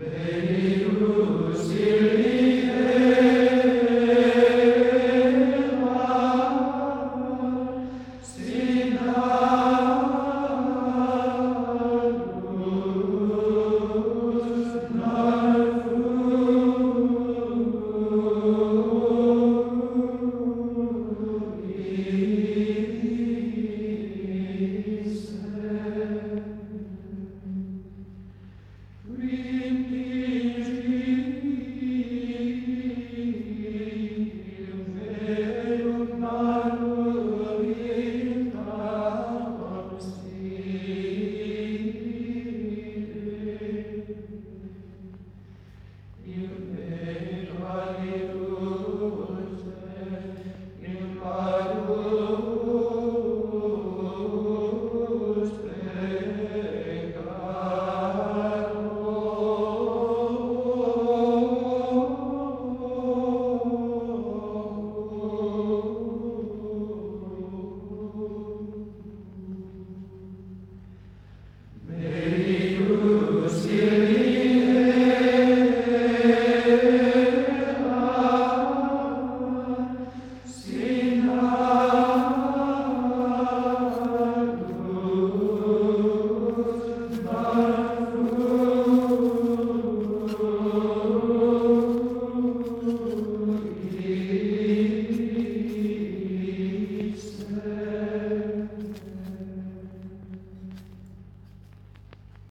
Beni